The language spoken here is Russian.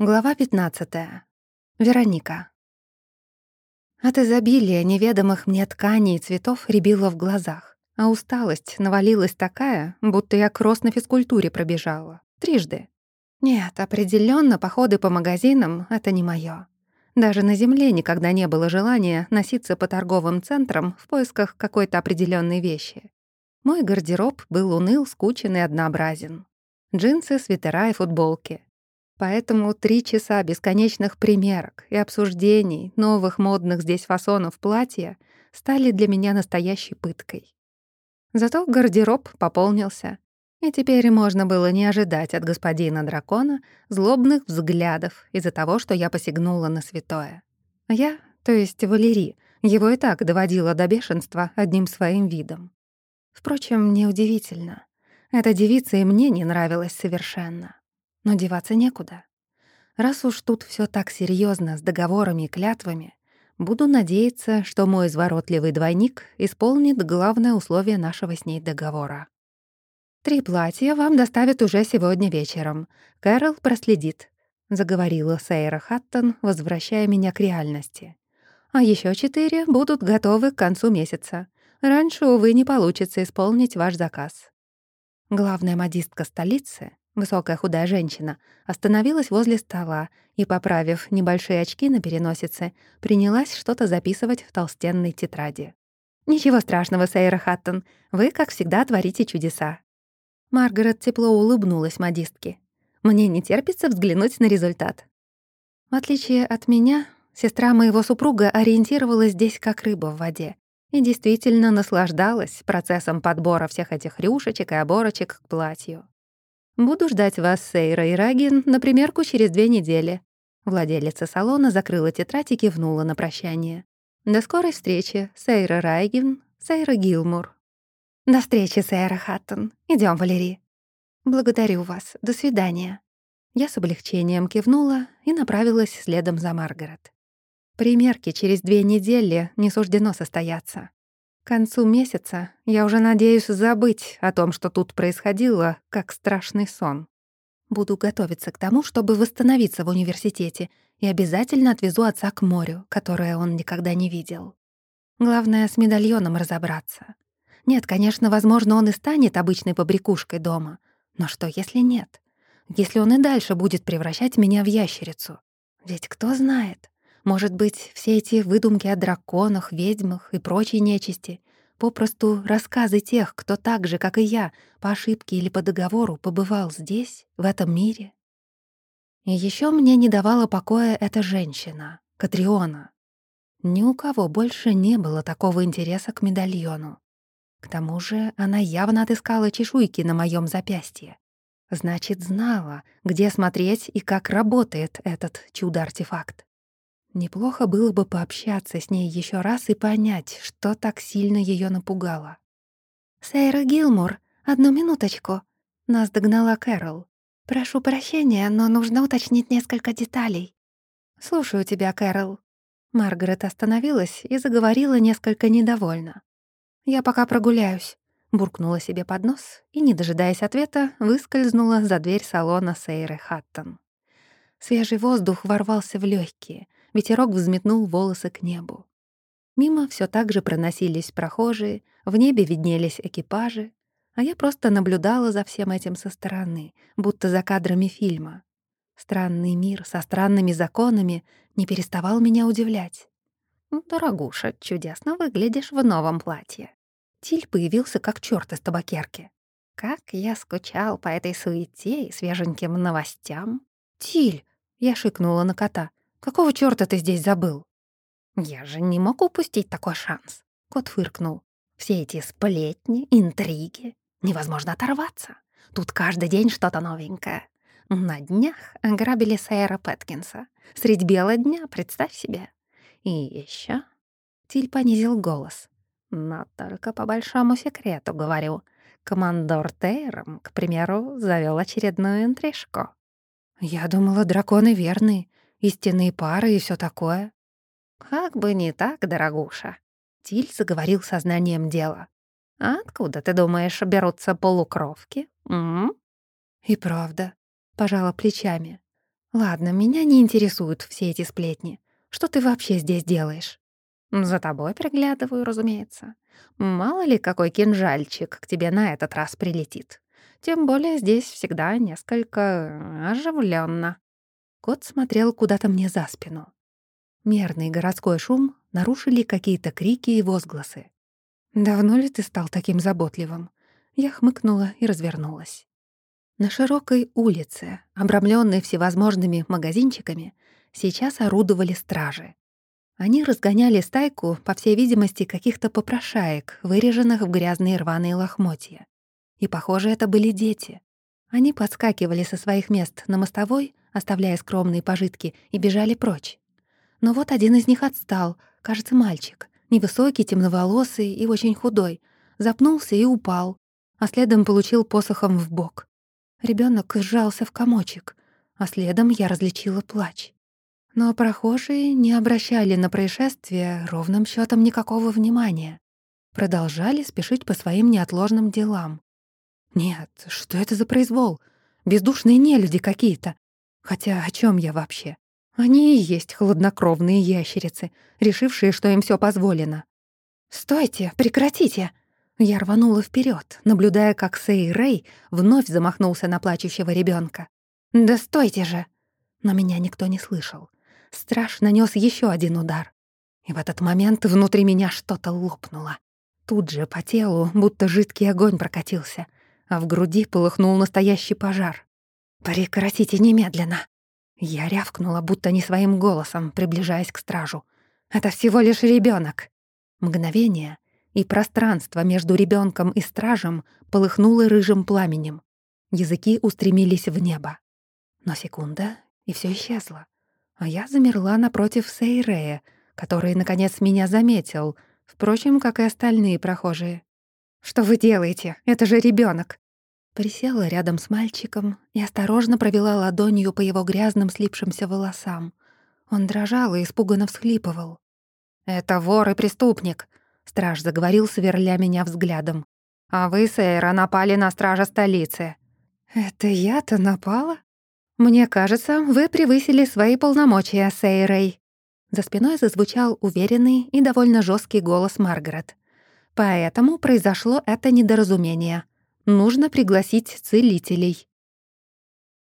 Глава 15. Вероника. От изобилия неведомых мне тканей и цветов рябило в глазах, а усталость навалилась такая, будто я кросс на физкультуре пробежала. Трижды. Нет, определенно походы по магазинам — это не моё. Даже на земле никогда не было желания носиться по торговым центрам в поисках какой-то определенной вещи. Мой гардероб был уныл, скучен и однообразен. Джинсы, свитера и футболки — Поэтому три часа бесконечных примерок и обсуждений новых модных здесь фасонов платья стали для меня настоящей пыткой. Зато гардероб пополнился, и теперь можно было не ожидать от господина дракона злобных взглядов из-за того, что я посягнула на святое. Я, то есть Валерий, его и так доводила до бешенства одним своим видом. Впрочем, неудивительно. Эта девица и мне не нравилась совершенно. Но деваться некуда. Раз уж тут все так серьезно с договорами и клятвами, буду надеяться, что мой изворотливый двойник исполнит главное условие нашего с ней договора. «Три платья вам доставят уже сегодня вечером. Кэрол проследит», — заговорила Сейра Хаттон, возвращая меня к реальности. «А еще четыре будут готовы к концу месяца. Раньше, увы, не получится исполнить ваш заказ». Главная модистка столицы, Высокая худая женщина остановилась возле стола и, поправив небольшие очки на переносице, принялась что-то записывать в толстенной тетради. «Ничего страшного, Сейра Хаттон, вы, как всегда, творите чудеса». Маргарет тепло улыбнулась модистке. «Мне не терпится взглянуть на результат». В отличие от меня, сестра моего супруга ориентировалась здесь как рыба в воде и действительно наслаждалась процессом подбора всех этих рюшечек и оборочек к платью. Буду ждать вас, Сейра и Рагин, на примерку через две недели». Владелица салона закрыла тетрадь и кивнула на прощание. «До скорой встречи, Сейра Райгин, Сейра Гилмур». «До встречи, Сейра Хаттон. Идем, Валерий». «Благодарю вас. До свидания». Я с облегчением кивнула и направилась следом за Маргарет. Примерки через две недели не суждено состояться. Концу месяца я уже надеюсь забыть о том, что тут происходило, как страшный сон. Буду готовиться к тому, чтобы восстановиться в университете, и обязательно отвезу отца к морю, которое он никогда не видел. Главное, с медальоном разобраться. Нет, конечно, возможно, он и станет обычной побрякушкой дома. Но что, если нет? Если он и дальше будет превращать меня в ящерицу? Ведь кто знает? Может быть, все эти выдумки о драконах, ведьмах и прочей нечисти — попросту рассказы тех, кто так же, как и я, по ошибке или по договору побывал здесь, в этом мире. И еще мне не давала покоя эта женщина, Катриона. Ни у кого больше не было такого интереса к медальону. К тому же она явно отыскала чешуйки на моем запястье. Значит, знала, где смотреть и как работает этот чудо-артефакт. Неплохо было бы пообщаться с ней еще раз и понять, что так сильно ее напугало. «Сейра Гилмур, одну минуточку!» Нас догнала Кэрол. «Прошу прощения, но нужно уточнить несколько деталей». «Слушаю тебя, Кэрол». Маргарет остановилась и заговорила несколько недовольно. «Я пока прогуляюсь», — буркнула себе под нос и, не дожидаясь ответа, выскользнула за дверь салона Сейры Хаттон. Свежий воздух ворвался в легкие, ветерок взметнул волосы к небу. Мимо все так же проносились прохожие, в небе виднелись экипажи, а я просто наблюдала за всем этим со стороны, будто за кадрами фильма. Странный мир со странными законами не переставал меня удивлять. «Дорогуша, чудесно выглядишь в новом платье». Тиль появился как чёрт из табакерки. Как я скучал по этой суете и свеженьким новостям. «Тиль!» — я шикнула на кота. Какого чёрта ты здесь забыл?» «Я же не мог упустить такой шанс», — кот фыркнул. «Все эти сплетни, интриги. Невозможно оторваться. Тут каждый день что-то новенькое. На днях ограбили сэра Пэткинса. Средь бела дня, представь себе. И ещё...» Тиль понизил голос. «Но только по большому секрету говорю. Командор Тейром, к примеру, завёл очередную интрижку». «Я думала, драконы верные истинные пары и все такое. Как бы не так, дорогуша. Тиль заговорил сознанием дела. А откуда, ты думаешь, берутся полукровки? М, -м? И правда, пожала плечами. Ладно, меня не интересуют все эти сплетни. Что ты вообще здесь делаешь? За тобой приглядываю, разумеется. Мало ли, какой кинжальчик к тебе на этот раз прилетит. Тем более здесь всегда несколько оживленно. Кот смотрел куда-то мне за спину. Мерный городской шум нарушили какие-то крики и возгласы. «Давно ли ты стал таким заботливым?» Я хмыкнула и развернулась. На широкой улице, обрамленной всевозможными магазинчиками, сейчас орудовали стражи. Они разгоняли стайку, по всей видимости, каких-то попрошаек, выреженных в грязные рваные лохмотья. И, похоже, это были дети. Они подскакивали со своих мест на мостовой, оставляя скромные пожитки, и бежали прочь. Но вот один из них отстал, кажется, мальчик, невысокий, темноволосый и очень худой, запнулся и упал, а следом получил посохом в бок. Ребенок сжался в комочек, а следом я различила плач. Но прохожие не обращали на происшествие ровным счетом никакого внимания. Продолжали спешить по своим неотложным делам. Нет, что это за произвол? Бездушные нелюди какие-то. Хотя о чем я вообще? Они и есть хладнокровные ящерицы, решившие, что им все позволено. «Стойте, прекратите!» Я рванула вперед, наблюдая, как Сей Рэй вновь замахнулся на плачущего ребенка. «Да стойте же!» Но меня никто не слышал. Страж нанес еще один удар. И в этот момент внутри меня что-то лопнуло. Тут же по телу будто жидкий огонь прокатился, а в груди полыхнул настоящий пожар. «Прекратите немедленно!» Я рявкнула, будто не своим голосом, приближаясь к стражу. «Это всего лишь ребенок. Мгновение, и пространство между ребенком и стражем полыхнуло рыжим пламенем. Языки устремились в небо. Но секунда, и все исчезло. А я замерла напротив Сейрея, который, наконец, меня заметил, впрочем, как и остальные прохожие. «Что вы делаете? Это же ребенок! Присела рядом с мальчиком и осторожно провела ладонью по его грязным слипшимся волосам. Он дрожал и испуганно всхлипывал. «Это вор и преступник. Страж заговорил, сверля меня взглядом. «А вы, Сейра, напали на стража столицы». «Это я-то напала?» «Мне кажется, вы превысили свои полномочия, Сейрей». За спиной зазвучал уверенный и довольно жесткий голос Маргарет. «Поэтому произошло это недоразумение. Нужно пригласить целителей».